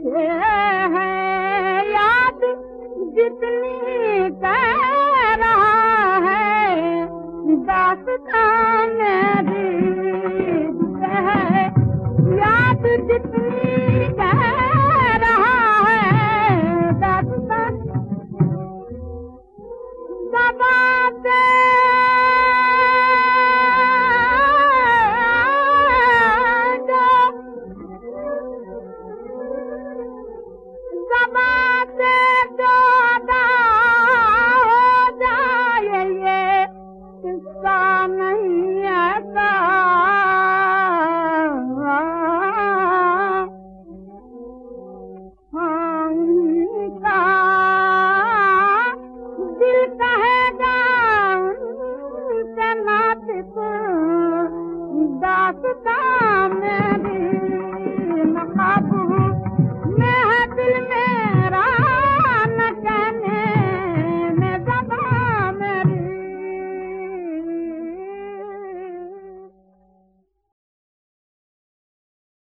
ಹೇ ಸಂತ